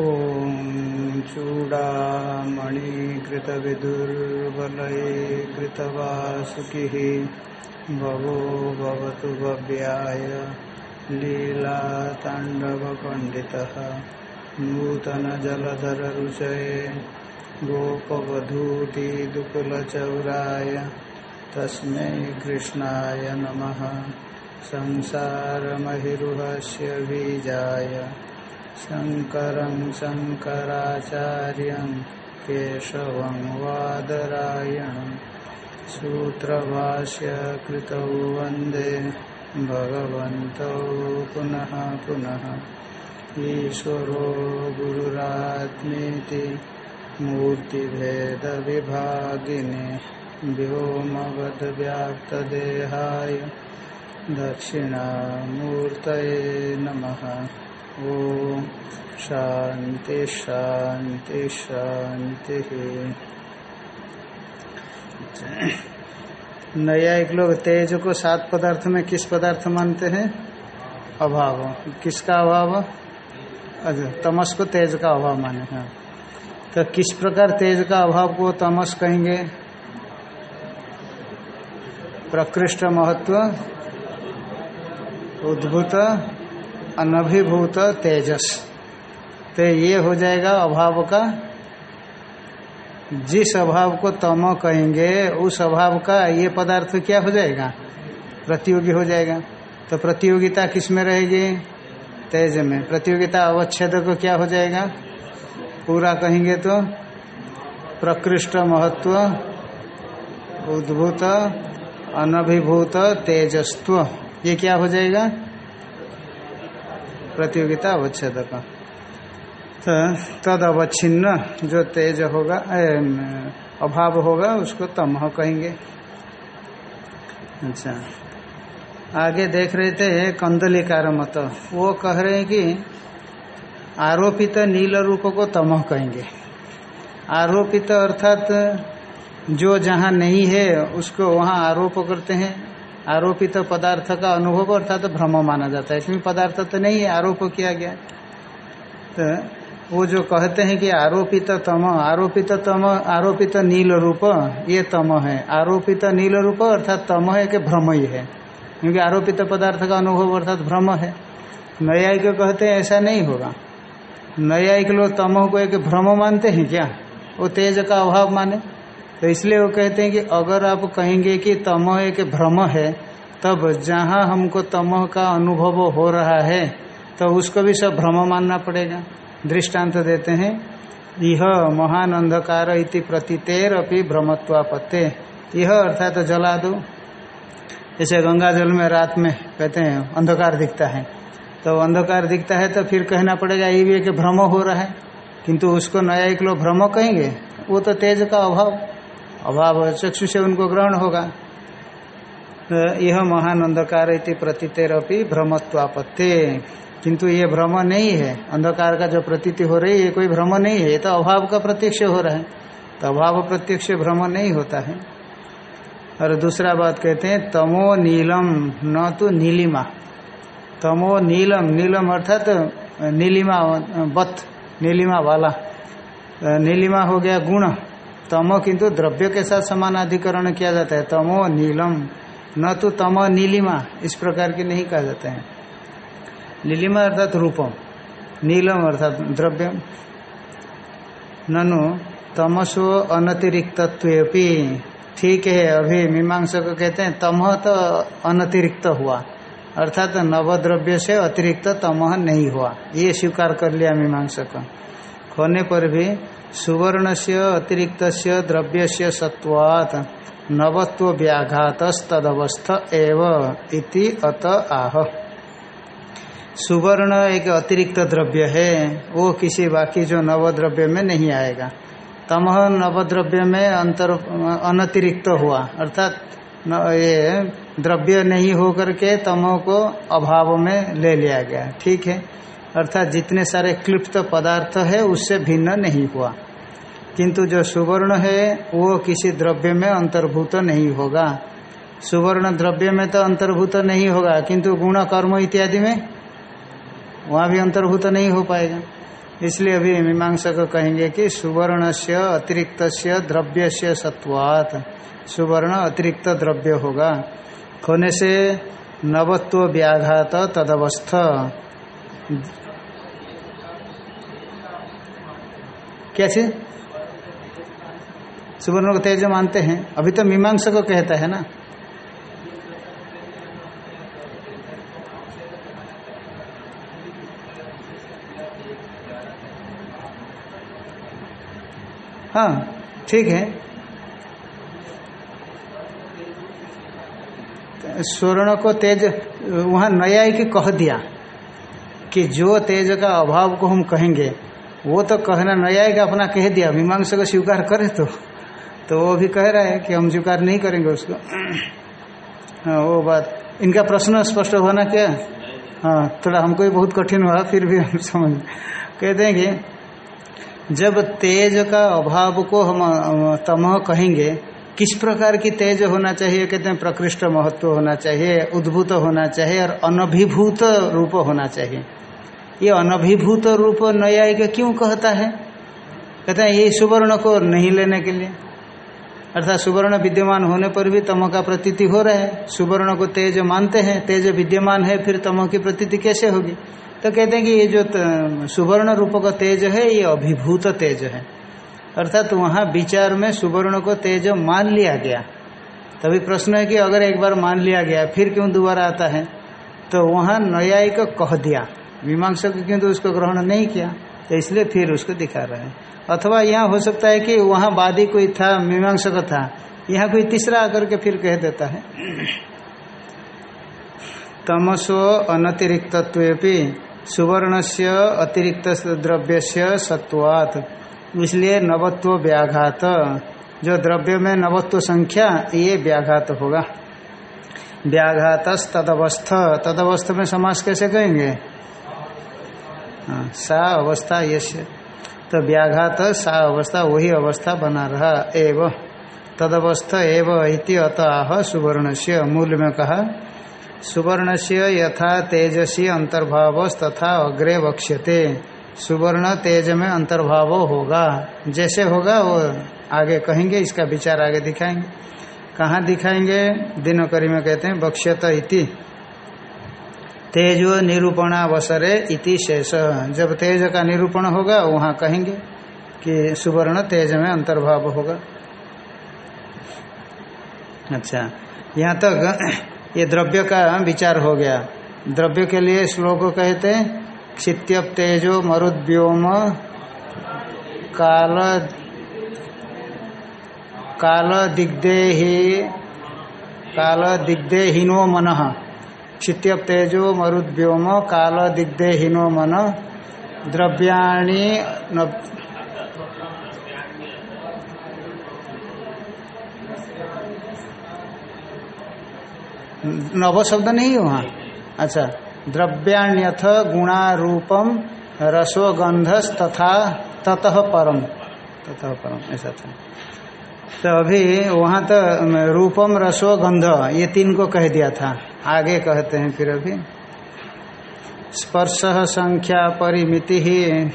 ॐ चूडामणिकृतविदुर्बलये कृतवासुकिः भवो भवतु भव्याय लीलाताण्डवपण्डितः नूतनजलधररुचये गोपवधूतिदुकुलचौराय तस्मै कृष्णाय नमः संसारमहिरुहस्य बीजाय शङ्करं शङ्कराचार्यं केशवं वादरायणं सूत्रभाष्य कृतौ वंदे भगवन्तौ पुनः पुनः। ईश्वरो गुरुरात्मेति मूर्तिभेदविभागिने व्योमवद्व्याप्तदेहाय दक्षिणामूर्तये नमः। ॐ शांति शांति शान्ति नया एक लोग तेज को सात पदार्थ में किस पदार्थ मानते हैं? अभाव। किसका अभाव? अच्छा तमस को तेज का अभाव माने, हैं। तो किस प्रकार तेज का अभाव को तमस कहेंगे? प्रकृष्ट महत्व, उद्भूत अनभिभूत तेजस। तो ये हो जाएगा अभाव का। जिस अभाव को तम कहेंगे, उस अभाव का ये पदार्थ क्या हो जाएगा? प्रतियोगी हो जाएगा। तो प्रतियोगिता किसमें रहेगी? तेज में। प्रतियोगिता अवच्छेद को क्या हो जाएगा? पूरा कहेंगे तो प्रकृष्ट महत्व, उद्भूत, अनभिभूत तेजस्व। ये क्या हो जाएगा? प्रतियोगिता अवच्छेद का तो तद अवच्छिन्न जो तेज होगा अभाव होगा उसको तमह कहेंगे। अच्छा। आगे देख रहे थे कंदलिकार मत। वो कह रहे हैं कि आरोपित नील रूप को तमह कहेंगे। आरोपित अर्थात जो जहाँ नहीं है उसको वहाँ आरोप करते हैं। आरोपित तो पदार्थ का अनुभव अर्थात तो भ्रम माना जाता है। इसमें पदार्थ तो नहीं है, आरोप किया गया। तो वो जो कहते हैं कि आरोपित तो तम, आरोपित तम, आरोपित नील रूप, ये तम है। आरोपित नील रूप अर्थात तम है कि भ्रम ही है। क्योंकि आरोपित पदार्थ का अनुभव अर्थात भ्रम है। न्यायिक कहते हैं ऐसा नहीं होगा। न्यायिक लोग तमो को एक भ्रम मानते हैं क्या? वो तेज का अभाव माने। तो इसलिए वो कहते हैं कि अगर आप कहेंगे कि तमह एक भ्रम है, तब जहाँ हमको तमह का अनुभव हो रहा है तो उसको भी सब भ्रम मानना पड़ेगा। दृष्टांत देते हैं। यह महान अंधकार इति प्रतीतेर अपनी भ्रमत्वापत्ते। यह अर्थात तो जला दो जैसे गंगा जल में रात में कहते हैं, अंधकार दिखता है। तो अंधकार दिखता है तो फिर कहना पड़ेगा, ये भी एक भ्रम हो रहा है। किंतु उसको नया एक लोग भ्रम कहेंगे, वो तो तेज का अभाव। अभाव चक्षु से उनको ग्रहण होगा। तो यह महान अंधकार इति प्रतीतेरपी भ्रमत्वापत्ते। किंतु ये भ्रम नहीं है। अंधकार का जो प्रतीति हो रही है, ये कोई भ्रम नहीं है। ये तो अभाव का प्रत्यक्ष हो रहा है। तो अभाव प्रत्यक्ष भ्रम नहीं होता है। और दूसरा बात कहते हैं, तमो नीलम, न तो नीलिमा। तमो नीलम नीलम अर्थात तो नीलिमा बत नीलिमा वाला। नीलिमा हो गया गुण। तमो किंतु द्रव्य के साथ समान अधिकरण किया जाता है। तमो नीलम। न तो तमो नीलिमा, इस प्रकार की नहीं कहा जाता है। नीलिमा अर्थात रूपम, नीलम अर्थात द्रव्य ननु, तमसो अनतिरिक्तत्वेपि। ठीक है, अभी मीमांसा को कहते हैं तमह तो अनतिरिक्त हुआ। अर्थात नवद्रव्य से अतिरिक्त तमह नहीं हुआ। ये स्वीकार कर लिया मीमांसा का। होने पर भी सुवर्ण से अतिरिक्त द्रव्य से सत्वात नवत्व व्याघात तदवस्थ एव इति अत आह। सुवर्ण एक अतिरिक्त द्रव्य है, वो किसी बाकी जो नवद्रव्य में नहीं आएगा। तमह नवद्रव्य में अंतर, अनतिरिक्त हुआ, अर्थात ये द्रव्य नहीं होकर के तमह को अभाव में ले लिया गया। ठीक है? अर्थात जितने सारे क्लिप्त पदार्थ है, उससे भिन्न नहीं हुआ। किंतु जो सुवर्ण है, वो किसी द्रव्य में अंतर्भूत नहीं होगा। सुवर्ण द्रव्य में तो अंतर्भूत नहीं होगा, किंतु गुण, कर्म इत्यादि में वहाँ भी अंतर्भूत नहीं हो पाएगा। इसलिए अभी मीमांसा को कहेंगे कि सुवर्ण से अतिरिक्त से द्रव्य से सत्वात। सुवर्ण अतिरिक्त द्रव्य होगा। होने से नवत्व व्याघात तदवस्थ। चीज़ सुवर्ण को तेज मानते हैं। अभी तो मीमांसा को कहता है ना। हाँ ठीक है। स्वर्ण को तेज, वहाँ न्यायिक कह दिया कि जो तेज का अभाव को हम कहेंगे वो तो कहना न्यायिक अपना कह दिया। मीमांसा को स्वीकार करे तो। तो वो भी कह रहा है कि हम स्वीकार नहीं करेंगे उसको। हाँ वो बात, इनका प्रश्न स्पष्ट होना क्या? हाँ थोड़ा हमको भी बहुत कठिन हुआ, फिर भी हम समझ। कहते हैं कि जब तेज का अभाव को हम तमह कहेंगे, किस प्रकार की तेज होना चाहिए? कहते हैं, प्रकृष्ट महत्व होना चाहिए, उद्भूत होना चाहिए और अनभिभूत रूप होना चाहिए। ये अनभिभूत रूप न्यायिक क्यों कहता है? कहते हैं, ये सुवर्ण को नहीं लेने के लिए। अर्थात सुवर्ण विद्यमान होने पर भी तमो का प्रतीति हो रहा है। सुवर्ण को तेज मानते हैं, तेज विद्यमान है, फिर तमो की प्रतीति कैसे होगी? तो कहते हैं कि ये जो सुवर्ण रूप का तेज है, ये अभिभूत तेज है। अर्थात तो वहाँ विचार में सुवर्ण को तेज मान लिया गया। तभी प्रश्न है कि अगर एक बार मान लिया गया, फिर क्यों दोबारा आता है? तो वहाँ न्यायिक कह दिया। मीमांसक क्यों तो उसको ग्रहण नहीं किया तो इसलिए फिर उसको दिखा रहे हैं। अथवा यहाँ हो सकता है कि वहाँ वादी कोई था मीमांसक था, यहाँ कोई तीसरा आकर के फिर कह देता है। तमसो अनतिरिक्त सुवर्ण से अतिरिक्त द्रव्य से सत्वात। इसलिए नवत्व व्याघात, जो द्रव्य में नवत्व संख्या, ये व्याघात होगा। व्याघात तदवस्थ तदवस्थ में समास कैसे कहेंगे सा अवस्था यश। तो व्याघात सा अवस्था, वही अवस्था बना रहा, एव। तदवस्थ एव इति अतः सुवर्ण से मूल में कहा। सुवर्ण से यथा तेजसी अंतर्भाव तथा अग्रे वक्ष्यते। सुवर्ण तेज में अंतर्भाव होगा। जैसे होगा, वो आगे कहेंगे, इसका विचार आगे दिखाएँगे। कहाँ दिखाएँगे? दिनोकरी में कहते हैं बक्ष्यत इति। तेजो निरूपणावसरे इति शेष। जब तेज का निरूपण होगा, वहाँ कहेंगे कि सुवर्ण तेज में अंतर्भाव होगा। अच्छा यहाँ तक ये द्रव्य का विचार हो गया। द्रव्य के लिए श्लोक कहते हैं क्षित्यप तेजो मरुद्योम काल काल दिग्देहि काल दिग्देहिनो मन। क्षित्यप तेजो मरुद्व्योम काल दिग्देहिनो मन। द्रव्याणी नव शब्द नहीं वहाँ? अच्छा। द्रव्याण्यथ गुणारूपम रसोगंधस तथा ततः परम। ततः परम, ऐसा था। तो अभी वहाँ तो रूपम रसोगंध, ये तीन को कह दिया था। आगे कहते हैं फिर अभी। स्पर्श संख्या परिमिति।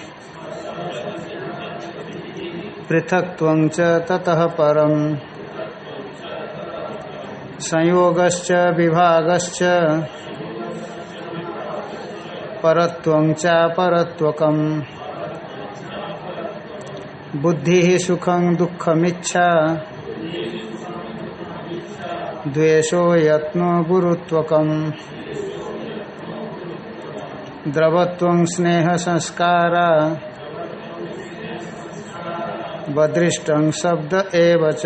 पृथक्व ततः परम। संयोगश्च विभागश्च। परत्वंचा परत्वकम बुद्धि सुखं दुखमिच्छा। द्वेषो यत्नो गुरुत्वकम्। द्रवत्व स्नेह संस्कार बदृष्ट शब्द एवच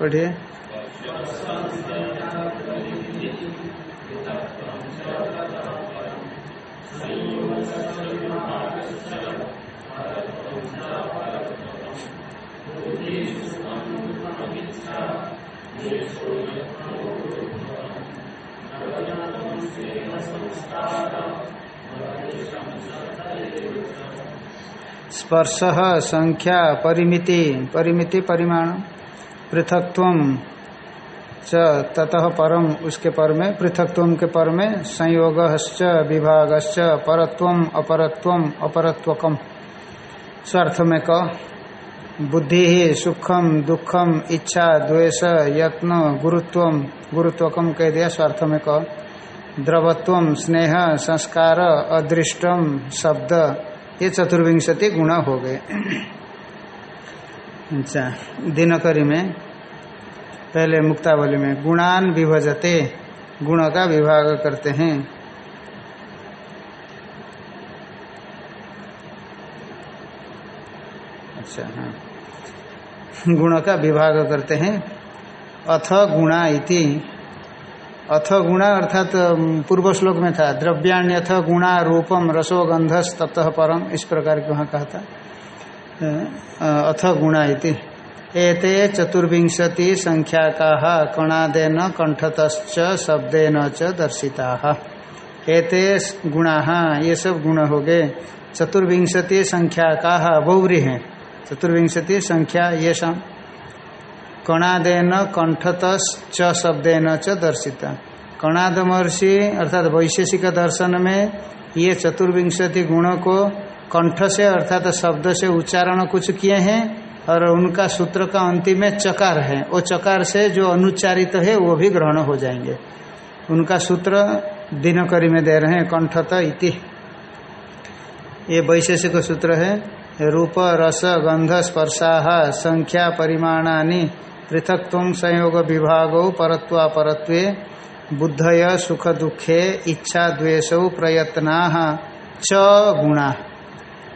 पढ़िए स्पर्श संख्या परिमिति परिमिति परिमाण, पृथकत्व च ततः परम उसके पर में, पृथकत्व के पर में संयोग विभागश्च, परत्व, अपरत्व अपरत्वकम स्वार्थ में क बुद्धि ही सुखम दुखम इच्छा, द्वेष, यत्न, गुरुत्व गुरुत्वकम कह दिया स्वार्थ में क द्रवत्व, स्नेह, संस्कार अदृष्टम शब्द। ये चतुर्विंशति गुण हो गए। अच्छा दिनकरी में, पहले मुक्तावली में, गुणान विभजते, गुण का विभाग करते हैं। अच्छा हाँ। गुण का विभाग करते हैं। अथ गुणा इति। अथ गुणा अर्थात पूर्व श्लोक में था, द्रव्याण्यथ गुणा रूपम रसो गंधस ततः परम, इस प्रकार के वहाँ कहा था। अथ गुणा इति। एते चतुर्विंशति संख्याका, कणादेन कंठतश्च शब्देन च दर्शिता। एते गुणा, ये सब गुण हो गए। चतुर्विंशति संख्या का बहुरी है चतुर्विंशति संख्या ये शाम कणादेन कंठत च शब्देन च दर्शिता। कणाद महर्षि अर्थात वैशेषिक दर्शन में ये चतुर्विंशति गुणों को कंठ से अर्थात शब्द से उच्चारण कुछ किए हैं और उनका सूत्र का अंतिम में चकार है। वो चकार से जो अनुच्चारित है, वो भी ग्रहण हो जाएँगे। उनका सूत्र दिनकरी में दे रहे हैं, कंठत इति। ये वैशेषिक सूत्र है। रूप, रस, गंध स्पर्शा संख्या, परिमाणानि पृथक्व संयोग विभाग परत्वापरत्वे बुद्धय सुख दुखे इच्छा द्वेष प्रयत्ना च गुणा।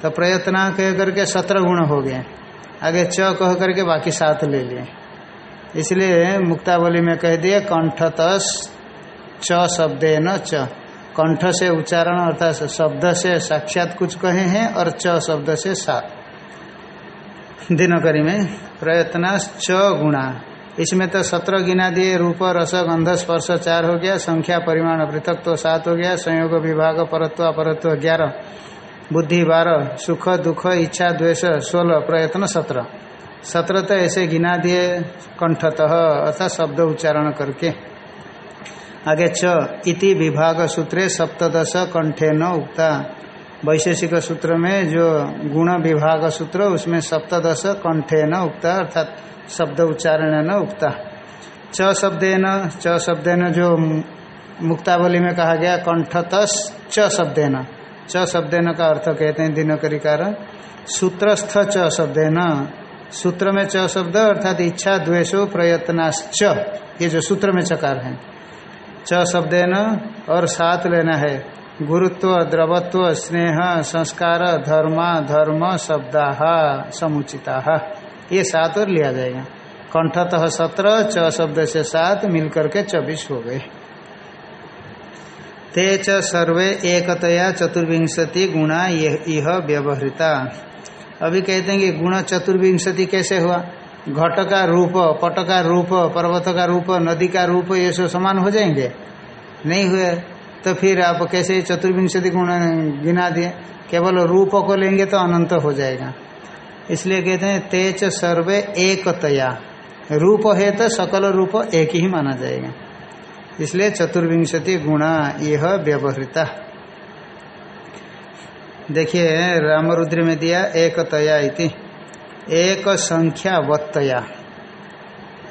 तो प्रयत्ना कह करके सत्रह गुण हो गए। आगे च कह करके बाकी सात ले लिए। इसलिए मुक्तावली में कह दिए कंठतस च शब्दे न च। कंठ से उच्चारण अर्थात शब्द से साक्षात कुछ कहे हैं और च शब्द से सात। दिनकरी में प्रयत्न च गुणा। इसमें तो सत्रह गिना दिए रूप, रस, गंध, स्पर्श, चार हो गया, संख्या, परिमाण पृथक तो सात हो गया, संयोग, विभाग, परत्व, अपरत्व ग्यारह बुद्धि बारह सुख, दुख, इच्छा, द्वेष सोलह प्रयत्न सत्रह सत्रह तो ऐसे गिना दिए कंठतः, अर्थात शब्द उच्चारण करके। आगे च इति विभाग सूत्रे सप्तदश कंठे न उक्ता। वैशेषिक सूत्र में जो गुण विभाग सूत्र, उसमें सप्तदश कंठे न उक्ता, अर्थात शब्द उच्चारण न उक्ता। च शब्देन च शब्देन जो मुक्तावली में कहा गया कंठतस च शब्देन। च शब्देन का अर्थ कहते हैं दिनकरिकार। सूत्रस्थ च शब्देन। सूत्र में च शब्द, अर्थात इच्छा, द्वेषो, प्रयत्नाश्च, ये जो सूत्र में चकार है। च शब्देन और साथ लेना है। गुरुत्व, द्रवत्व, स्नेह, संस्कार, धर्मा, धर्म शब्दा समुचिता ये सात और लिया जाएगा। कंठतः सत्रह च शब्द से सात, मिलकर के चौबीस हो गए। ते च सर्वे एकतया चतुर्विंशति गुणा यह व्यवहृता। अभी कहते हैं कि गुण चतुर्विंशति कैसे हुआ? घट का रूप, पट का रूप, पर्वत का रूप, नदी का रूप, ये सब समान हो जाएँगे? नहीं हुए। तो फिर आप कैसे चतुर्विंशति गुण गिना दिए? केवल रूप को लेंगे तो अनंत हो जाएगा। इसलिए कहते हैं तेज सर्वे एकतया। रूप है तो सकल रूप एक ही माना जाएगा। इसलिए चतुर्विंशति गुणा यह व्यवहृता। देखिए, रामरुद्र में दिया एकतया इति। एक संख्या वत्तया।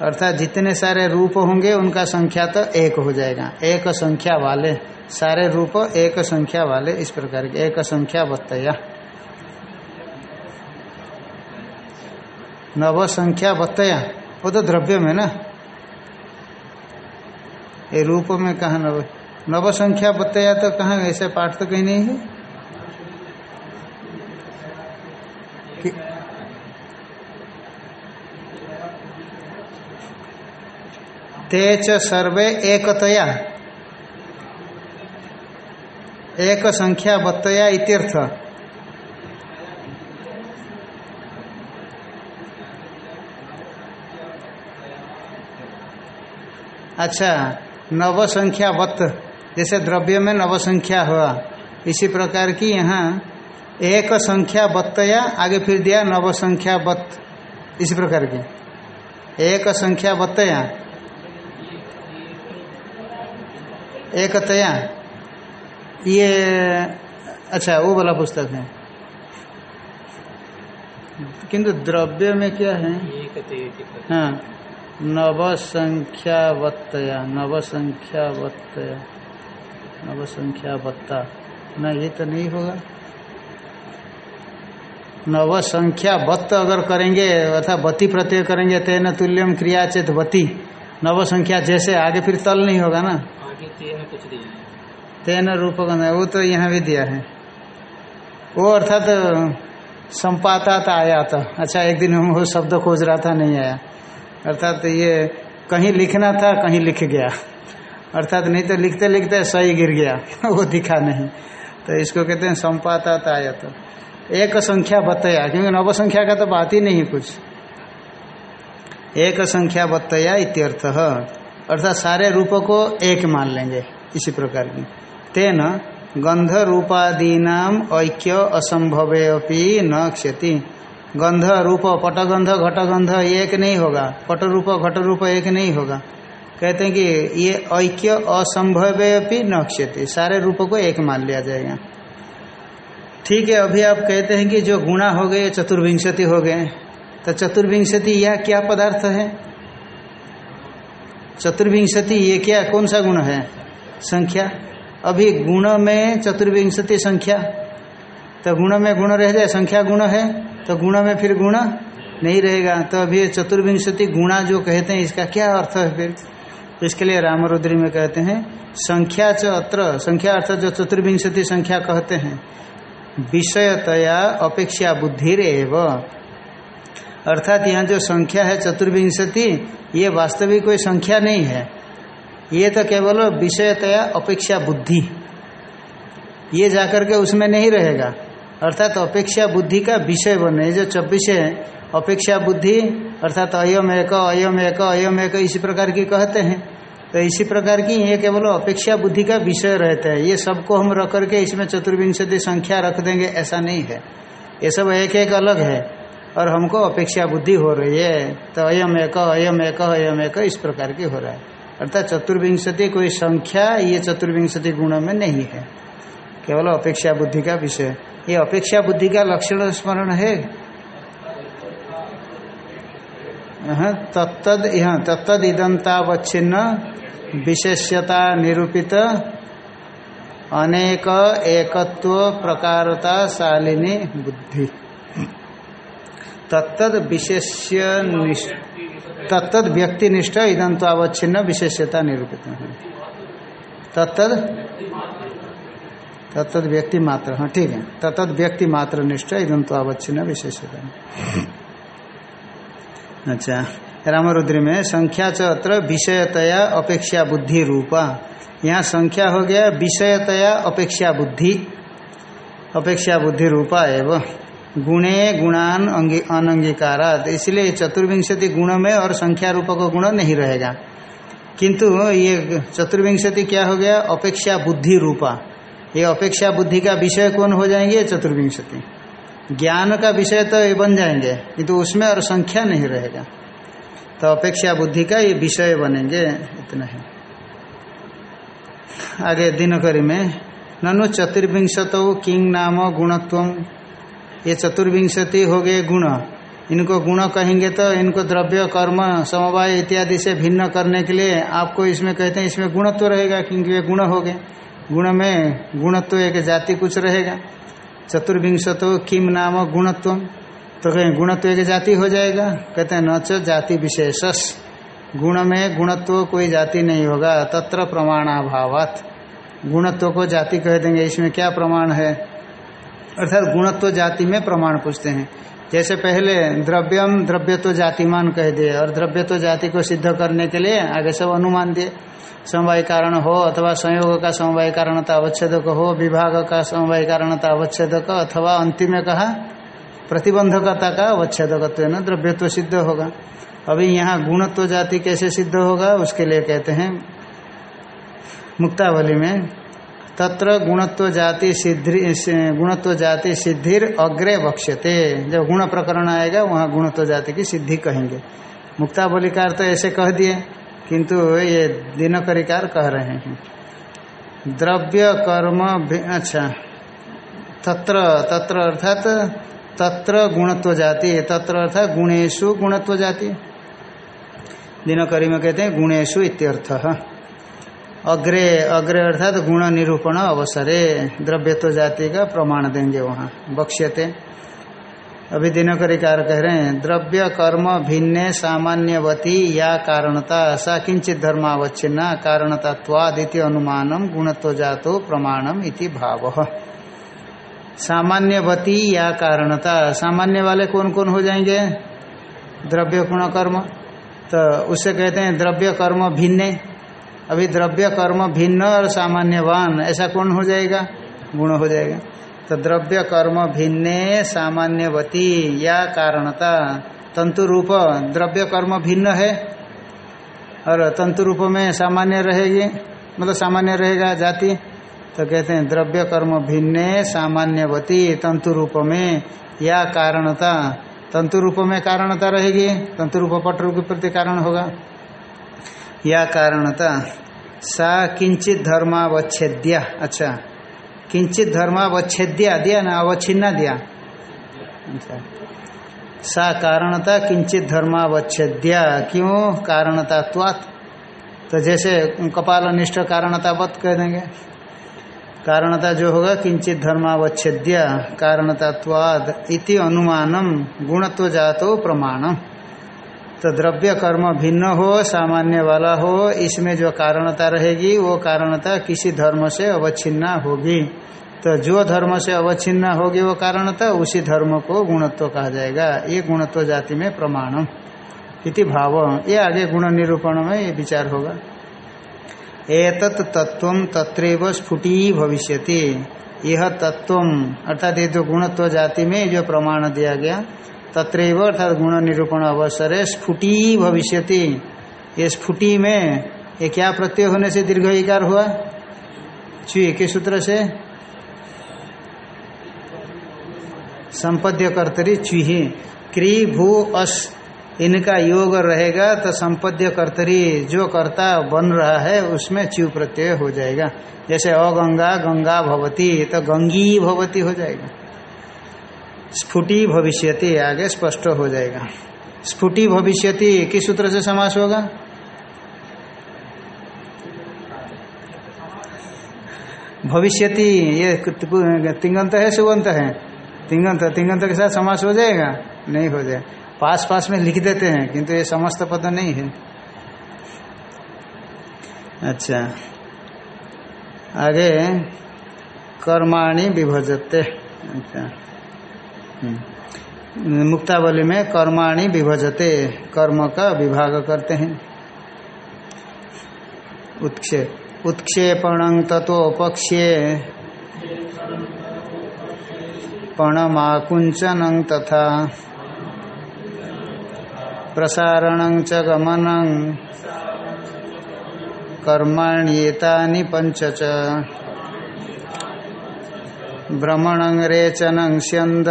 अर्थात जितने सारे रूप होंगे उनका संख्या तो एक हो जाएगा। एक संख्या वाले, सारे रूप, एक संख्या वाले, इस प्रकार के, एक संख्या बत्तया। नव संख्या बत्तया, वो तो द्रव्य में ना। ये रूप में कहा नव नव संख्या बत्तया तो कहाँ, ऐसे पाठ तो कहीं नहीं है। तेज सर्वे एकतया। एक संख्या बत्तया इत्यर्थ। अच्छा नव संख्या बत्त। जैसे द्रव्य में नव संख्या हुआ। इसी प्रकार की यहाँ एक संख्या बत्तया, आगे फिर दिया नव संख्या बत्त। इसी प्रकार की। एक संख्या बत्तया। एकतया। ये अच्छा वो वाला पुस्तक है। किंतु द्रव्य में क्या है? हाँ नव संख्यावत्तया नव संख्यावत्तया नव संख्यावत्ता न ये तो नहीं होगा। नव संख्या बत्त अगर करेंगे अर्थात बत्ती प्रत्यय करेंगे तेन तुल्यम क्रिया चेत बत्ती। नव संख्या जैसे आगे फिर तल नहीं होगा ना? आगे तेन कुछ दिया है। रूप वो तो यहाँ भी दिया है। वो अर्थात संपाता था आया था अच्छा एक दिन हम वो शब्द खोज रहा था नहीं आया। अर्थात तो ये कहीं लिखना था कहीं लिख गया। अर्थात नहीं तो लिखते लिखते सही गिर गया वो दिखा नहीं। तो इसको कहते हैं संपाता था आया तो एक संख्या बताया क्योंकि नव संख्या का तो बात ही नहीं कुछ। एक संख्या बत्तया इत्यर्थ। अर्थात सारे रूपों को एक मान लेंगे इसी प्रकार की। तेन गंध रूपादीनाम ऐक्य असंभवे अपनी न क्षति। गंध रूप पटगंध घटगंध एक नहीं होगा। पट रूप घट रूप एक नहीं होगा। कहते हैं कि ये ऐक्य असंभवे अपनी न क्षति। सारे रूपों को एक मान लिया जाएगा ठीक है, अभी आप कहते हैं कि जो गुणा हो गए, चतुर्विंशति हो गए। तो चतुर्विंशति यह क्या पदार्थ है? चतुर्विंशति ये क्या, कौन सा गुण है? संख्या। अभी गुण में चतुर्विंशति संख्या। तो गुण में गुण रह जाए, संख्या गुण है तो गुण में फिर गुण नहीं रहेगा। तो अभी चतुर्विंशति गुणा जो कहते हैं, इसका क्या अर्थ है फिर? इसके लिए रामरुद्री में कहते हैं, संख्या च अत्र। संख्या अर्थ जो चतुर्विंशति संख्या कहते हैं, विषयतया अपेक्षा बुद्धि रेव अर्थात यहाँ जो संख्या है चतुर्विंशति, ये वास्तविक कोई संख्या नहीं है। ये तो केवल विषयतया अपेक्षा बुद्धि। ये जाकर के उसमें नहीं रहेगा। अर्थात अपेक्षा बुद्धि का विषय बने जो चौबीस है, अपेक्षा बुद्धि, अर्थात अयम एक अयम एक अयम एक, इसी प्रकार की कहते हैं। तो इसी प्रकार की ये केवल अपेक्षा बुद्धि का विषय रहता है। ये सबको हम रख करके इसमें चतुर्विंशति संख्या रख देंगे, ऐसा नहीं है। ये सब एक एक अलग है। और हमको अपेक्षा बुद्धि हो रही है तो अयम एक अयम एक अयम एक, इस प्रकार की हो रहा है। अर्थात चतुर्विंशति कोई संख्या ये चतुर्विंशति गुणों में नहीं है। केवल अपेक्षा बुद्धि का विषय। ये अपेक्षा बुद्धि का लक्षण स्मरण है? तत्द यहाँ तत्द इदंतावच्छिन्न विशेष्यता निरूपित, अनेक एकत्व प्रकारता शालिनी बुद्धि। तत्द विशेष्य तत्द व्यक्तिनिष्ठ इदंतावच्छिन्न विशेष्यता निरूपित। है तत्द तत्द व्यक्ति मात्र हाँ ठीक है। तत्द व्यक्ति मात्र निष्ठ इदंतावच्छिन्न विशेष्यता। अच्छा रामरुद्री में संख्या च विषयतया अपेक्षा बुद्धि रूपा। यहाँ संख्या हो गया विषयतया अपेक्षा बुद्धि। अपेक्षा बुद्धि रूपा एवं। गुणे गुणान अनंगीकारात। इसलिए चतुर्विंशति गुण में और संख्या रूप का गुण नहीं रहेगा। किंतु ये चतुर्विंशति क्या हो गया? अपेक्षा बुद्धि रूपा। ये अपेक्षा बुद्धि का विषय कौन हो जाएँगे? चतुर्विंशति। ज्ञान का विषय तो ये बन जाएँगे, किंतु तो उसमें और संख्या नहीं रहेगा। तो अपेक्षा बुद्धि का ये विषय बनेंगे, इतना है। आगे दिनकरी में, ननु चतुर्विंशत किंग नाम गुणत्व ये चतुर्विंशति हो गए गुण। इनको गुण कहेंगे तो इनको द्रव्य, कर्म, समवाय इत्यादि से भिन्न करने के लिए आपको इसमें कहते हैं, इसमें गुणत्व तो रहेगा क्योंकि ये गुण हो गए। गुण में गुणत्व तो एक जाति कुछ रहेगा। चतुर्विंशतो किम नाम गुणत्व तो कहें, गुणत्व एक जाति हो जाएगा। कहते हैं, न च जाति विशेषस। गुण में गुणत्व कोई जाति नहीं होगा, तत्र प्रमाणाभावात। गुणत्व को जाति कह देंगे, इसमें क्या प्रमाण है? अर्थात गुणत्व जाति में प्रमाण पूछते हैं। जैसे पहले द्रव्यम द्रव्य तो जातिमान कह दिए और द्रव्य तो जाति को सिद्ध करने के लिए आगे सब अनुमान दिए। समवाय कारण हो अथवा संयोग का समवाय कारणता अवच्छेदक हो, विभाग का समवाय कारणता अवच्छेदक अथवा अंतिम कहा, प्रतिबंधकता का अवच्छेदकत्व न, द्रव्यत्व सिद्ध होगा। अभी यहाँ गुणत्व जाति कैसे सिद्ध होगा, उसके लिए कहते हैं मुक्तावली में तत्र गुणत्व जाति सिद्धि गुणत्व जाति सिद्धिर अग्रे बक्ष्यते जब गुण प्रकरण आएगा, वहाँ गुणत्व जाति की सिद्धि कहेंगे। मुक्तावलिकार तो ऐसे कह दिए, किंतु ये दिनकरिकार कह रहे हैं। द्रव्य कर्म अच्छा तत्र तत्र अर्थात तत्र गुणत्व जाति, तत्र अर्थात गुणेशु गुणत्व जाति। दिनकरी में कहते हैं गुणेशु इत्यर्थ। अग्रे अग्रे अर्थात गुण निरूपण अवसरे, द्रव्यत्व जाति का प्रमाण देंगे वहाँ, बक्ष्यते। अभी दिनकरिकार कह रहे हैं, द्रव्य, कर्म, भिन्ने, सामान्यवती, या कारणता, सा किंचित धर्मावच्छिन्ना, कारणतात्वादिति अनुमानम, गुणत्व जातो, प्रमाणम इति भाव। सामान्यवती, या कारणता, सामान्य वाले कौन कौन हो जाएँगे? द्रव्य, गुण, कर्म। तो उससे कहते हैं, द्रव्य, कर्म, भिन्ने। अभी द्रव्य कर्म भिन्न और सामान्यवान, ऐसा कौन हो जाएगा? गुण हो जाएगा। तो द्रव्य कर्म भिन्ने सामान्यवती, या कारणता। तंतु रूप, द्रव्य कर्म भिन्न है? और तंतु रूप में सामान्य रहेगी? मतलब सामान्य रहेगा जाति? तो कहते हैं, द्रव्य कर्म भिन्ने सामान्यवती, तंतु रूप में, या कारणता। तंतु रूप में कारणता रहेगी, तंतु रूप पट रूप के प्रति कारण होगा। या कारणता सा किंचित धर्मावच्छेद्या। अच्छा किंचित धर्मावच्छेद्या दिया ना, अवच्छिन्ना दिया। अच्छा सा कारणता किंचित धर्मावच्छेद्या। क्यों? कारणता त्वात तो जैसे कपाल निष्ठ कारणतावत कह देंगे। कारणता जो होगा, किंचित धर्मावच्छेद्य कारणतात्वाद इति अनुमानम गुणत्व जातो प्रमाणम। तो द्रव्य कर्म भिन्न हो, सामान्य वाला हो, इसमें जो कारणता रहेगी, वो कारणता किसी धर्म से अवच्छिन्ना होगी। तो जो धर्म से अवच्छिन्ना होगी, वो कारणता, उसी धर्म को गुणत्व कहा जाएगा। ये गुणत्व जाति में प्रमाणम। इति भाव ये आगे गुण निरूपण में ये विचार होगा। एतत् तत्व तत्रैव स्फुटी भविष्यति। यह तत्व अर्थात ये जो गुणत्व जाति में जो प्रमाण दिया गया तत्रैव अर्थात गुण निरूपण अवसर स्फुटी भविष्यति। ये स्फुटी में ये क्या प्रत्यय होने से दीर्घ इकार हुआ? चुई के सूत्र से? संपद्य कर्तरी चुही। क्री भू अस, इनका योग रहेगा तो संपद्य कर्तरी जो कर्ता बन रहा है, उसमें च्यू प्रत्यय हो जाएगा। जैसे अगंगा, गंगा भवती तो गंगी भवती हो जाएगा। स्फुटी भविष्यति, आगे स्पष्ट हो जाएगा। स्फुटी भविष्यति किस सूत्र से समास होगा? भविष्यति, ये तिंगंत है, सुगंत है? तिंगंत तिंगंत के साथ समास हो जाएगा? नहीं हो जाए। पास पास में लिख देते हैं, किंतु ये समस्त पद नहीं है। अच्छा। आगे, कर्माणी विभजते। अच्छा। मुक्तावली में कर्माणि विभजते, कर्म का विभाग करते हैं। उत्क्षे, उत्क्षेपण तथोपक्षे पणमाकुंचन तथा प्रसारण च गमन। कर्माण्येतानि पंच च। भ्रमण रेचन स्यंद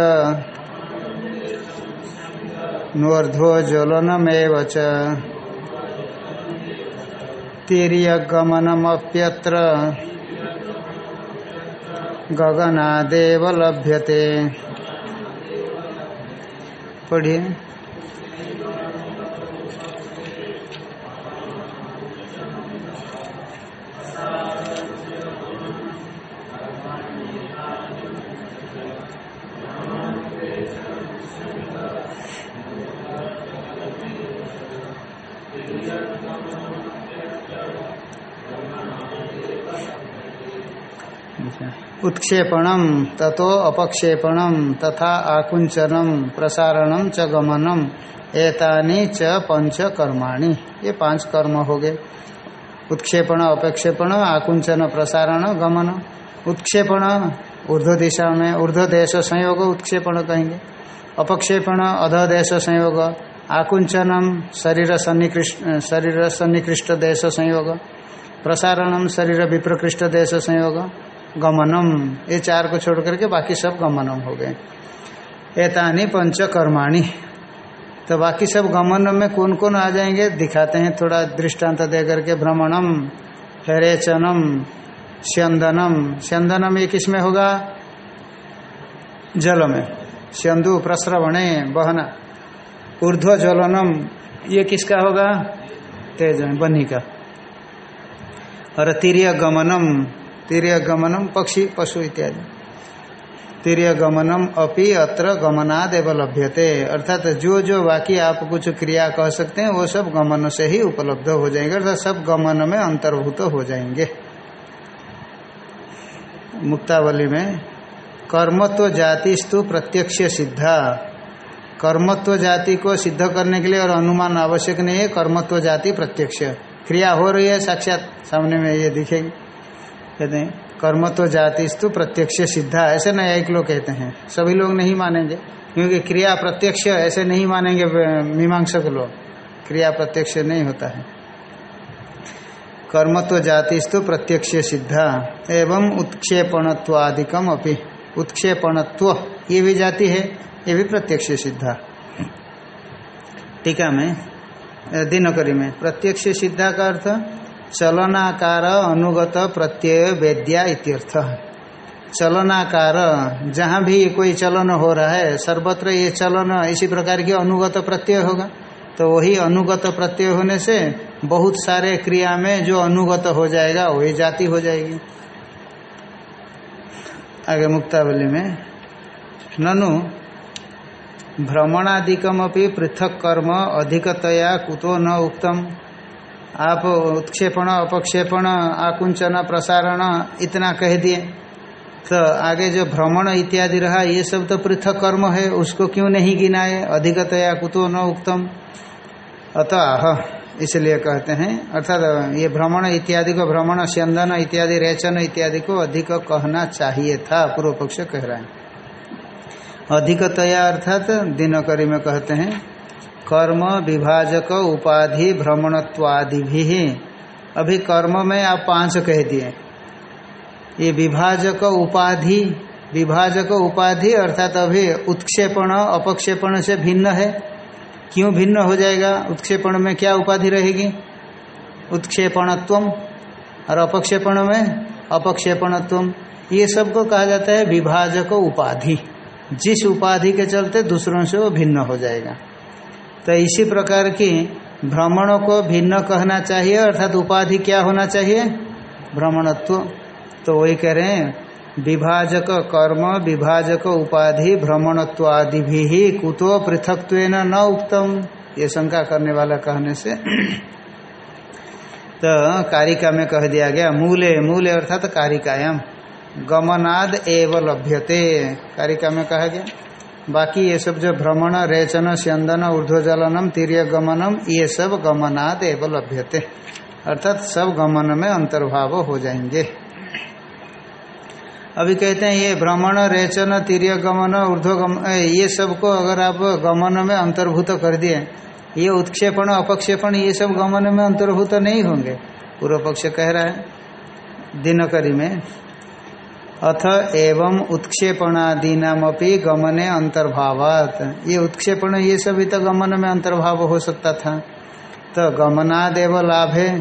नोर्ध्वज्वलनमेव च। गगनादेव लभ्यते। पढ़िए। उत्क्षेपणम ततो अपक्षेपणम, तथा आकुंचनम प्रसारणम च गमनम, एतानी च पंच कर्माणि ये पाँच कर्म हो गए। उत्क्षेपण, अपक्षेपण आकुंचन प्रसारण, गमन। उत्क्षेपण ऊर्ध्व दिशा में ऊर्ध्व देश संयोग, उत्क्षेपण कहेंगे। अपक्षेपण अध देश संयोग आकुंचनम शरीर सन्निकृष्ट शरीर सन्निकृष्ट देश संयोग, प्रसारणम, शरीर विप्रकृष्ट देश संयोग गमनम। ये चार को छोड़ करके बाकी सब गमनम हो गए। एतानी पंच कर्माणी तो बाकी सब गमन में कौन कौन आ जाएँगे? दिखाते हैं थोड़ा दृष्टांत दे करके। भ्रमणम, हेरेचनम, स्यंदनम। स्यंदनम ये किसमें होगा? जल में। स्यंदु प्रश्रवणे बहना ऊर्ध्व ज्वलनम ये किसका होगा? तेज में बन्ही का। और तीर्य गमनम तीर्य गमनम पक्षी, पशु इत्यादि। तीर्य गमनम अपि अत्र गमनाद एवं लभ्यते। अर्थात जो जो बाकी आप कुछ क्रिया कह सकते हैं, वो सब गमन से ही उपलब्ध हो जाएँगे। अर्थात सब गमन में अंतर्भूत हो जाएँगे। मुक्तावली में, कर्मत्व जाति स्तु प्रत्यक्ष सिद्धा। कर्मत्व जाति को सिद्ध करने के लिए और अनुमान आवश्यक नहीं है, कर्मत्व जाति प्रत्यक्ष। क्रिया हो रही है, साक्षात सामने में ये दिखेगी। कहते हैं कर्मत्व जाति स्तु प्रत्यक्ष सिद्धा ऐसे न्यायिक लोग कहते हैं। सभी लोग नहीं मानेंगे, क्योंकि क्रिया प्रत्यक्ष ऐसे नहीं मानेंगे मीमांसक लोग। क्रिया प्रत्यक्ष नहीं होता है। कर्मत्व जाति स्तु प्रत्यक्ष सिद्धा, एवं उत्क्षेपणत्वादिकम अपि। उत्क्षेपणत्व, ये भी जाति है, ये भी प्रत्यक्ष सिद्धा। टीका में, दिनकरी में, प्रत्यक्ष सिद्धा का अर्थ चलनाकार अनुगत प्रत्यय वेद्या इत्यर्थ। चलनाकार, जहाँ भी कोई चलन हो रहा है, सर्वत्र ये चलन, इसी प्रकार की अनुगत प्रत्यय होगा। तो वही अनुगत प्रत्यय होने से बहुत सारे क्रिया में जो अनुगत हो जाएगा, वही जाति हो जाएगी। आगे मुक्तावली में, ननु भ्रमणादिकम पृथक कर्म अधिकतया कुतो न उक्तम। आप उत्क्षेपण, अपक्षेपण, आकुंचन, प्रसारण इतना कह दिए। तो आगे जो भ्रमण इत्यादि रहा, ये सब तो पृथक कर्म है, उसको क्यों नहीं गिनाए? अधिकतया कुतो न उक्तम। अतः इसलिए कहते हैं, अर्थात ये भ्रमण इत्यादि को भ्रमण, स्यंदन इत्यादि, रेचन इत्यादि को अधिक कहना चाहिए था पूर्व पक्ष कह रहा है। अधिकतया अर्थात दिनकरी में कहते हैं कर्म विभाजक उपाधि भ्रमणत्वादि भी अभी कर्म में आप पाँच कह दिए। ये विभाजक उपाधि विभाजक उपाधि अर्थात अभी उत्क्षेपण, अपक्षेपण से भिन्न है। क्यों भिन्न हो जाएगा? उत्क्षेपण में क्या उपाधि रहेगी? उत्क्षेपणत्व और अपक्षेपण में अपक्षेपणत्व ये सबको कहा जाता है विभाजक उपाधि। जिस उपाधि के चलते दूसरों से वो भिन्न हो जाएगा। तो इसी प्रकार की भ्रमणों को भिन्न कहना चाहिए, अर्थात उपाधि क्या होना चाहिए? भ्रमणत्व। तो वही कह रहे हैं, विभाजक कर्म, विभाजक उपाधि भ्रमणत्व आदि भी कुतो पृथकत्व न उक्तम। ये शंका करने वाला कहने से। तो कारिका में कह दिया गया, मूले मूले अर्थात कारिकायाम गमनाद एव लभ्यते। कारिका में कहा गया। बाकी ये सब जो भ्रमण, रेचन, स्यंदन, ऊर्ध्वजलनम तीर्य गमनम ये सब गमनाद एव लभ्यते। अर्थात सब गमन में अंतर्भाव हो जाएँगे। अभी कहते हैं, ये भ्रमण, रेचन तीर्य गमन ऊर्ध्व ये सबको अगर आप गमन में अंतर्भूत कर दिए, ये उत्क्षेपण, अपक्षेपण, ये सब गमन में अंतर्भूत नहीं होंगे। पूर्व पक्ष कह रहा है, दिनकरी में अथ एवं उत्क्षेपणादीनामपि गमने अंतर्भावात। ये उत्क्षेपण, ये सभी तो गमन में अंतर्भाव हो सकता था। तो गमनादेव लाभ है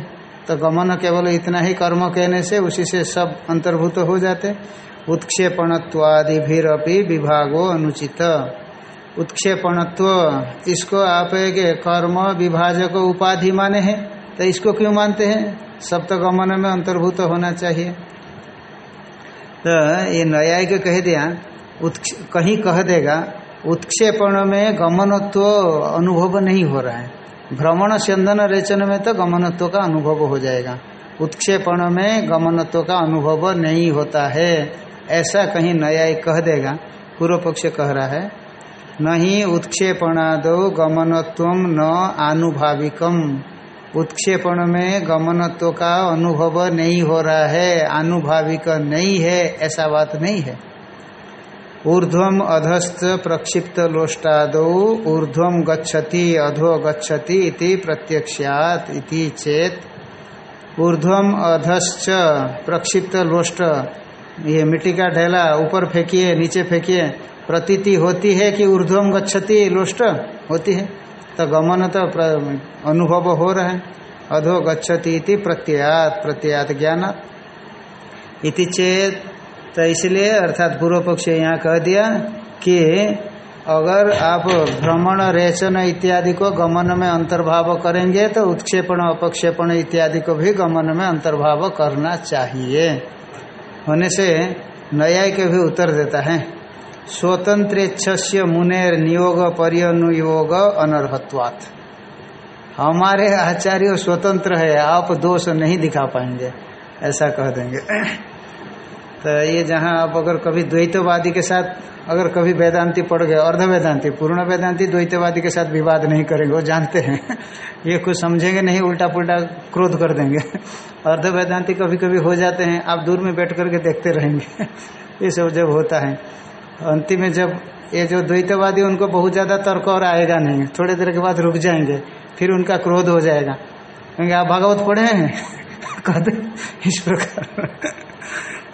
तो गमन केवल इतना ही कर्म कहने से उसी से सब अंतर्भूत हो जाते। उत्क्षेपणत्वादिभिरपि विभागो अनुचित। उत्क्षेपणत्व, इसको आप एक कर्म विभाजक उपाधि माने हैं तो इसको क्यों मानते हैं? सब तो गमन में अंतर्भूत होना चाहिए। तो ये न्यायिक कह दिया कहीं कह देगा, उत्क्षेपण में गमनत्व अनुभव नहीं हो रहा है। भ्रमण स्यंदन रेचन में तो गमनत्व का अनुभव हो जाएगा। उत्क्षेपण में गमनत्व का अनुभव नहीं होता है। ऐसा कहीं न्यायिक कह देगा। पूर्व पक्ष कह रहा है, नहीं उत्क्षेपणाद गमनत्व न आनुभाविकम। उत्क्षेपण में गमनत्व का अनुभव नहीं हो रहा है, आनुभाविक नहीं है, ऐसा बात नहीं है। ऊर्ध्वम अधस्त प्रक्षिप्त लोष्टाद, ऊर्ध्वम गच्छति, अधो गच्छति इति प्रत्यक्षात इति चेत, ऊर्ध्वम अधश्च प्रक्षिप्त लोष्ट, ये मिट्टी का ढेला, ऊपर फेंकिए, नीचे फेंकिए, प्रतीति होती है कि ऊर्ध्वम गच्छति, लोष्ट होती है। तो गमन तो अनुभव हो रहा है। अधो गच्छति इति प्रत्यात प्रत्ययात ज्ञान इति चेत तो इसलिए अर्थात पूर्व पक्ष यहाँ कह दिया कि अगर आप भ्रमण, रेचन इत्यादि को गमन में अंतर्भाव करेंगे तो उत्क्षेपण, अपक्षेपण इत्यादि को भी गमन में अंतर्भाव करना चाहिए। होने से नया के भी उत्तर देता है। स्वतंत्र मुनेर नियोग परियनुयोग अनर्हत्वात्। हमारे आचार्य स्वतंत्र है, आप दोष नहीं दिखा पाएँगे, ऐसा कह देंगे। तो ये जहाँ आप अगर कभी द्वैतवादी के साथ, अगर कभी वेदांति पढ़ गए अर्ध वेदांति पूर्ण वेदांति द्वैतवादी के साथ विवाद नहीं करेंगे, वो जानते हैं। ये कुछ समझेंगे नहीं उल्टा पुल्टा क्रोध कर देंगे। अर्ध वेदांति कभी कभी हो जाते हैं, आप दूर में बैठ करके देखते रहेंगे। ये सब जब होता है अंतिम में जब ये जो द्वैतवादी, उनको बहुत ज़्यादा तर्क और आएगा नहीं। थोड़ी देर के बाद रुक जाएँगे, फिर उनका क्रोध हो जाएगा। क्योंकि आप भागवत पढ़े हैं? इस प्रकार।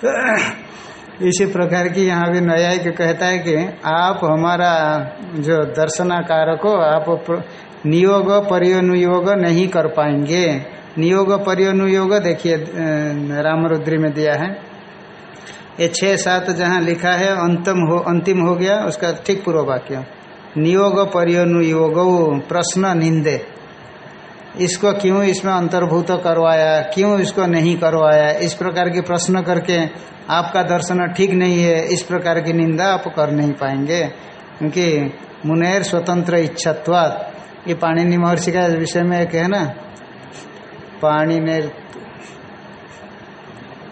इसी प्रकार की यहाँ भी न्यायिक कहता है कि आप हमारा जो दर्शनाकार को आप नियोग परियनुयोग नहीं कर पाएँगे। नियोग परियनुयोग देखिए रामरुद्री में दिया है। ये छः सात जहाँ लिखा है, अंतम हो, अंतिम हो गया, उसका ठीक पूर्व वाक्य नियोग परियनुयोग प्रश्न निंदे। इसको क्यों इसमें अंतर्भूत करवाया? क्यों इसको नहीं करवाया? इस प्रकार के प्रश्न करके आपका दर्शन ठीक नहीं है, इस प्रकार की निंदा आप कर नहीं पाएँगे। क्योंकि मुनेर स्वतंत्र इच्छत्वाद ये पाणिनि महर्षि का विषय में एक है ना? पाणिनेर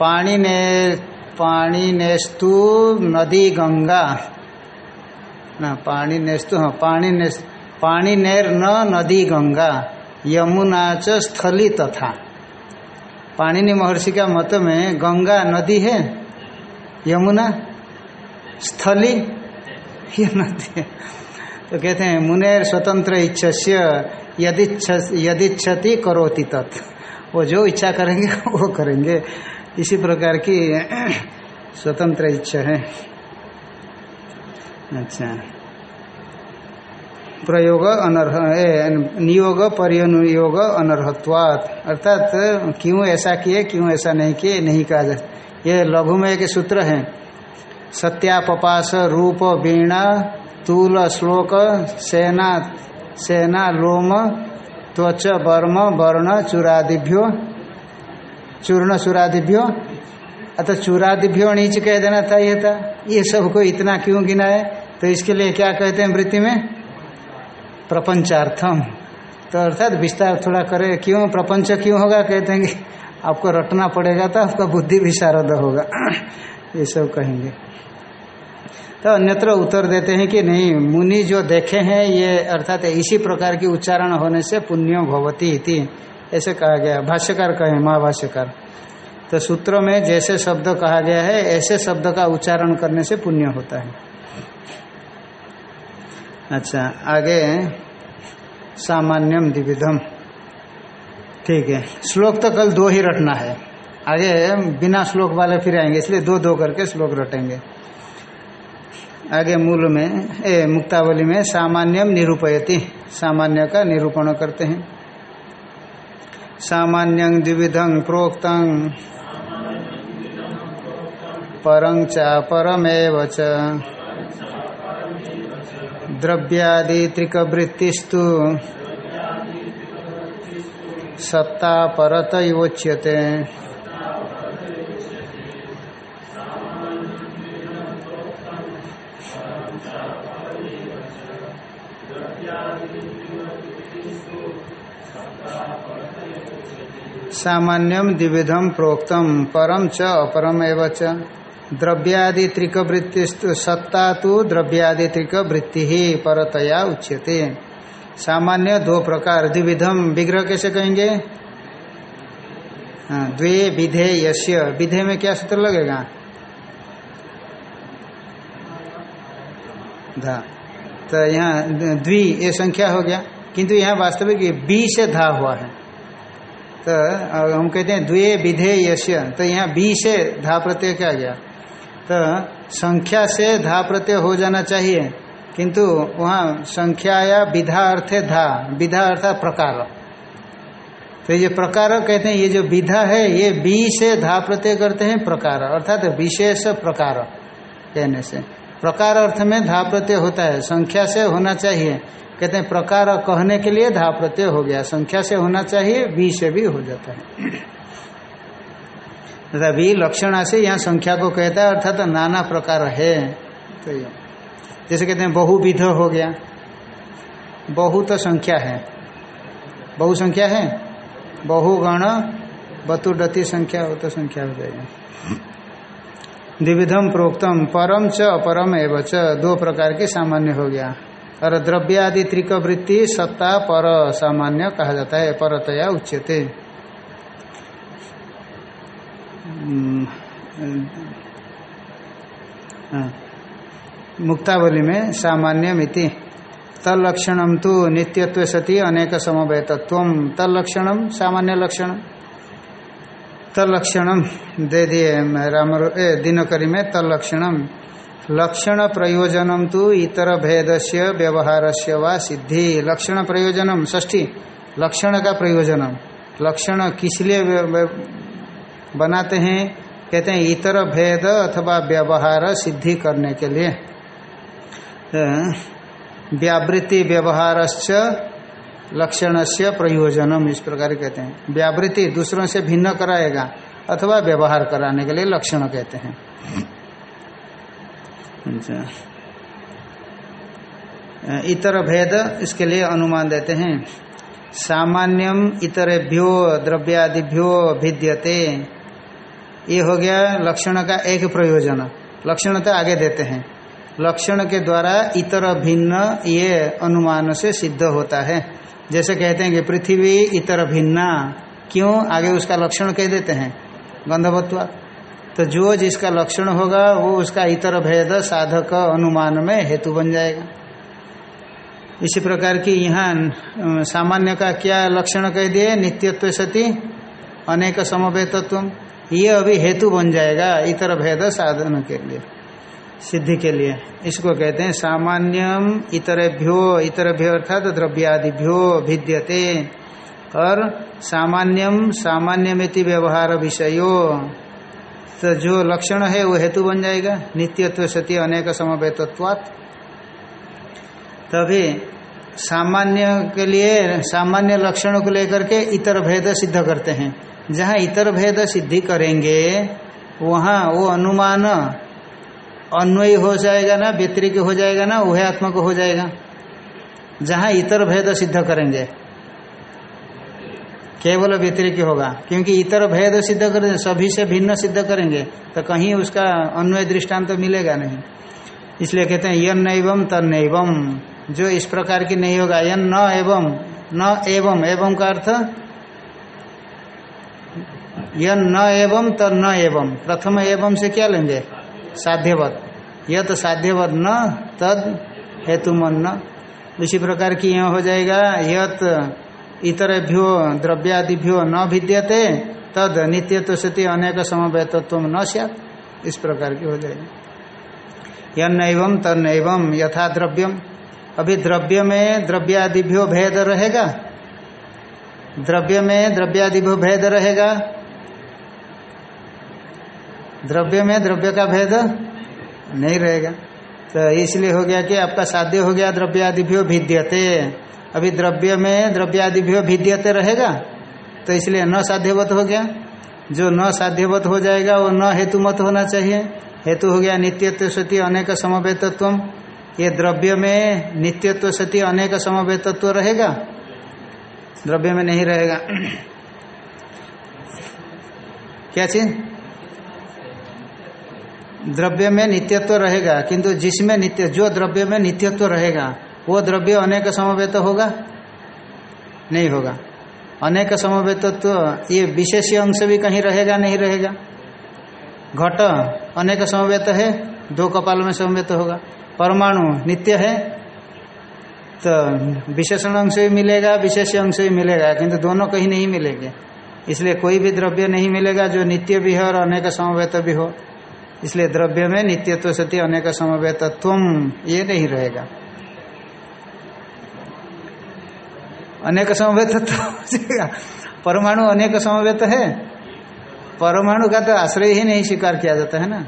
पाणिनेर पाणिनेस्तु नदी गंगा। ना पाणिनेस्तु हाँ पाणिनेस पाणिनेर न नदी गंगा। यमुना च स्थली तथा। पाणिनि महर्षि का मत में गंगा नदी है, यमुना स्थली ये नदी है। तो कहते हैं, मुनेर स्वतंत्र इच्छस्य यदिच्छति करोति तत्। वो जो इच्छा करेंगे, वो करेंगे। इसी प्रकार की स्वतंत्र इच्छा है। अच्छा। प्रयोग अनर्ह नियोग परियनुयोग अनर्हत्वात। अर्थात क्यों ऐसा किए, क्यों ऐसा नहीं किए, नहीं कहा जाए ये लघु में एक सूत्र है। सत्यापपास रूप वीणा, तूल श्लोक, सेना सेना लोम, त्वच वर्म, वर्ण, चूरादिभ्यो। चूर्ण चूरादिभ्यो अतः चूरादिभ्यो नीचे कह देना था यह था। ये सबको इतना क्यों गिना है? तो इसके लिए क्या कहते हैं वृत्ति में? प्रपंचार्थम। तो अर्थात विस्तार थोड़ा करे। क्यों? प्रपंच क्यों होगा? कहते हैं आपको रटना पड़ेगा तो आपका बुद्धि भी शारद होगा। ये सब कहेंगे। तो अन्यत्र उत्तर देते हैं कि नहीं, मुनि जो देखे हैं, ये अर्थात इसी प्रकार की उच्चारण होने से पुण्य भवती इति। ऐसे कहा गया भाष्यकार कहे महाभाष्यकार। तो सूत्र में जैसे शब्द कहा गया है, ऐसे शब्द का उच्चारण करने से पुण्य होता है। अच्छा आगे सामान्यम द्विविधम। ठीक है। श्लोक तो कल दो ही रटना है। आगे बिना श्लोक वाले फिर आएँगे, इसलिए दो दो करके श्लोक रटेंगे। आगे मूल में, ए, मुक्तावली में, सामान्यम निरूपयति। सामान्य का निरूपण करते हैं। सामान्यं द्विविधं प्रोक्तं। परं च च। द्रव्यादित्रिकवृत्तिस्तु। सत्ता परत इवोच्यते सामान्यम द्विविधम प्रोक्तम परम च अपरम एवं च। द्रव्यादि त्रिक वृत्ति सत्ता तो द्रव्यादि त्रिक वृत्ति ही परतया उच्यते। सामान्य दो प्रकार द्विविधम विग्रह कैसे कहेंगे? हाँ द्वे विधे यश्य विधे में क्या सूत्र लगेगा? धा। तो यहाँ द्वि, ये संख्या हो गया। किंतु यहाँ वास्तविक बी से धा हुआ है। तो हम कहते हैं द्वे विधे यश्य तो यहाँ बी से धा प्रत्यय क्या गया? तो संख्या से धा प्रत्यय हो जाना चाहिए, किंतु वहाँ संख्या या विधा अर्थ है धा। विधा अर्थात प्रकार। तो ये प्रकार कहते हैं, ये जो विधा है, ये बी से धा प्रत्यय करते हैं प्रकार, अर्थात विशेष प्रकार कहने से। प्रकार अर्थ में धा प्रत्यय होता है, संख्या से होना चाहिए। कहते हैं, प्रकार कहने के लिए धा प्रत्यय हो गया। संख्या से होना चाहिए बी से भी हो जाता है। बी लक्षणा से यहाँ संख्या को कहता है, अर्थात तो नाना प्रकार है। तो जैसे कहते हैं, बहुविध हो गया। बहु तो संख्या है। बहु संख्या है? बहुगण बतुडति संख्या हो तो संख्या हो जाएगा। द्विविधम प्रोक्तम परम च अपरम एवं दो प्रकार के सामान्य हो गया। और द्रव्य आदि सत्ता, पर, सामान्य कहा जाता है, परतया उच्यते। मुक्तावली में सामान्य मिति तलक्षणम तो नित्यत्व सती अनेक समवेतत्व। तलक्षणम सामान्य लक्षण। तलक्षणम दे दिए राम दिनकरी में तलक्षणम लक्षण प्रयोजनम तो इतर भेद से व्यवहार से व सिद्धि। लक्षण प्रयोजनम ष्ठी लक्षण का प्रयोजनम। लक्षण किस लिए बनाते हैं? कहते हैं इतर भेद अथवा व्यवहार सिद्धि करने के लिए। व्यावृत्ति व्यवहार लक्षण से प्रयोजनम, इस प्रकार कहते हैं। व्यावृत्ति दूसरों से भिन्न कराएगा अथवा व्यवहार कराने के लिए लक्षण कहते हैं। इतर भेद इसके लिए अनुमान देते हैं। सामान्यम इतरेभ्यो द्रव्यादिभ्यो भिद्यते। ये हो गया लक्षण का एक प्रयोजन। लक्षण तो आगे देते हैं। लक्षण के द्वारा इतर भिन्न ये अनुमान से सिद्ध होता है। जैसे कहते हैं कि पृथ्वी इतर भिन्ना। क्यों? आगे उसका लक्षण कह देते हैं। गंधवत्वा। तो जो जिसका लक्षण होगा, वो उसका इतर भेद, साधक अनुमान में हेतु बन जाएगा। इसी प्रकार की यहाँ सामान्य का क्या लक्षण कह दिए? नित्यत्व सती, अनेक समवेतत्व ये अभी हेतु बन जाएगा इतर भेद साधन के लिए, सिद्धि के लिए। इसको कहते हैं सामान्यम इतरभ्यो इतरभ्यो अर्थात तो द्रव्यादिभ्यो भिद्यते। और सामान्यम, सामान्यमिति व्यवहार विषयो। तो जो लक्षण है, वो हेतु बन जाएगा। नित्यत्व सत्य अनेक समवेतत्वात्। तभी सामान्य के लिए, सामान्य लक्षणों को लेकर के इतर भेद सिद्ध करते हैं। जहाँ इतर भेद सिद्धि करेंगे, वहाँ वो अनुमान अन्वयी हो जाएगा ना, व्यतिरिक हो जाएगा ना वह उभयात्मक हो जाएगा। जहाँ इतर भेद सिद्ध करेंगे। केवल व्यतिरिक होगा। क्योंकि इतर भेद सिद्ध करेंगे सभी से भिन्न सिद्ध करेंगे तो कहीं उसका अन्वय दृष्टांत तो मिलेगा नहीं। इसलिए कहते हैं, यन एवं तन एवं। जो इस प्रकार की नहीं होगा, यन न एवं न एवं एवं का अर्थ? यन न एवं तन न एवं। प्रथम एवं से क्या लेंगे? साध्यवत। यत साध्यवत न, तद, हेतुमन न। इसी प्रकार की यह हो जाएगा, यत इतरभ्यो द्रव्यादिभ्यो न भिद्यते, तद नित्य तो सती अनेक समवेतत्व न सत इस प्रकार की हो जाएगी। तन एवं यथा द्रव्यम अभी द्रव्य में द्रव्यादिभ्यो भेद रहेगा? द्रव्य में द्रव्यादिभ्यो भेद रहेगा? द्रव्य में द्रव्य का भेद नहीं रहेगा। तो इसलिए हो गया कि आपका साध्य हो गया, द्रव्यादिभ्यो भिद्यते। अभी द्रव्य में, द्रव्यादिभ्यो भिद्यते रहेगा तो इसलिए न साध्यवत हो गया। जो न साध्यवत हो जाएगा, वो न हेतु मत होना चाहिए। हेतु हो गया नित्यत्व सती अनेक समवेतत्व ये द्रव्य में नित्यत्व सती अनेक समवेतत्व रहेगा। द्रव्य में नहीं रहेगा। क्या चीज़? द्रव्य में नित्यत्व रहेगा, किंतु जिसमें नित्य, जो द्रव्य में नित्यत्व रहेगा वो द्रव्य अनेक समवेत होगा? नहीं होगा। अनेक समवेतत्व ये विशेष अंश भी कहीं रहेगा, नहीं रहेगा? घट अनेक समवेत है, दो कपाल में समवेत होगा। परमाणु नित्य है तो विशेषण अंश भी मिलेगा, विशेष अंश भी मिलेगा, किंतु दोनों कहीं नहीं मिलेंगे। इसलिए कोई भी द्रव्य नहीं मिलेगा जो नित्य भी है और अनेक समवेत भी हो। इसलिए द्रव्य में नित्यत्व सती अनेक समवेतत्व ये नहीं रहेगा। अनेक समवेत तो परमाणु अनेक समवेत है। परमाणु का तो आश्रय ही नहीं स्वीकार किया जाता है ना।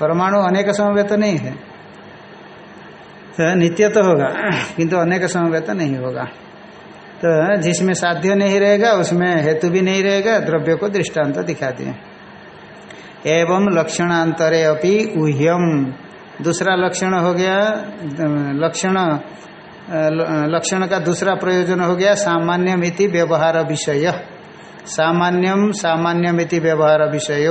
परमाणु अनेक समवेत नहीं है। तो नित्य तो होगा, किंतु अनेक समवेत नहीं होगा। तो जिसमें साध्य नहीं रहेगा, उसमें हेतु भी नहीं रहेगा, द्रव्य को दृष्टांत तो दिखा दिए। एवं लक्षणांतरे अपनी उह्यम। दूसरा लक्षण हो गया, लक्षण लक्षण का दूसरा प्रयोजन हो गया सामान्य मिति व्यवहार विषय। सामान्यम सामान्य मिति व्यवहार विषय।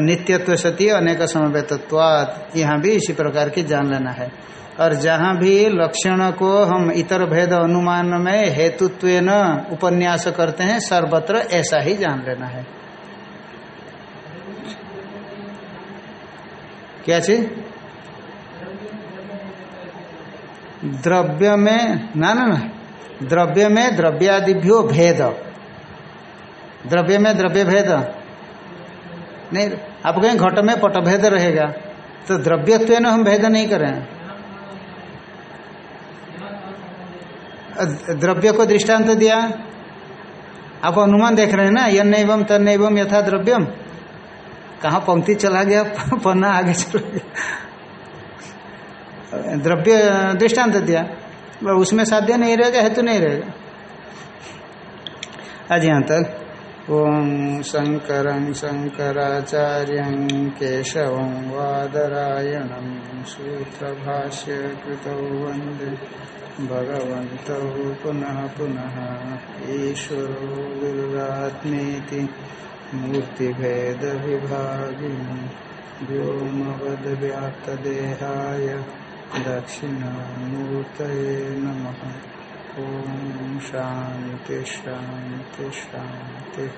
नित्यत्व सती अनेक समवेतत्वाद यहाँ भी इसी प्रकार की जान लेना है। और जहाँ भी लक्षण को हम इतर भेद अनुमान में हेतुत्व उपन्यास करते हैं, सर्वत्र ऐसा ही जान लेना है। क्या चीज़? द्रव्य में ना ना। द्रव्य में द्रव्यादिभ्यो भेद। द्रव्य में द्रव्य भेद नहीं, आप कहें घट में पट भेद रहेगा तो द्रव्यत्व न हम भेद नहीं करें। द्रव्य को दृष्टांत तो दिया। आप अनुमान देख रहे हैं ना यन एवं तन एवं यथा द्रव्यम। कहाँ पंक्ति चला गया? पन्ना आगे चला गया। द्रव्य दृष्टांत दिया। उसमें साध्य नहीं रहेगा, हेतु नहीं रहेगा। आज यहाँ तक, ओम शंकर शंकराचार्य केशव वादरायण सूत्र भाष्य कृत वंदे भगवत पुनः पुनः ईश्वरो गुरुरात्मेति मूर्तिभेद विभागिनी व्योमवद्व्याप्तदेहाय। दक्षिणामूर्तये नम। ॐ शान्ति शान्ति शान्तिः।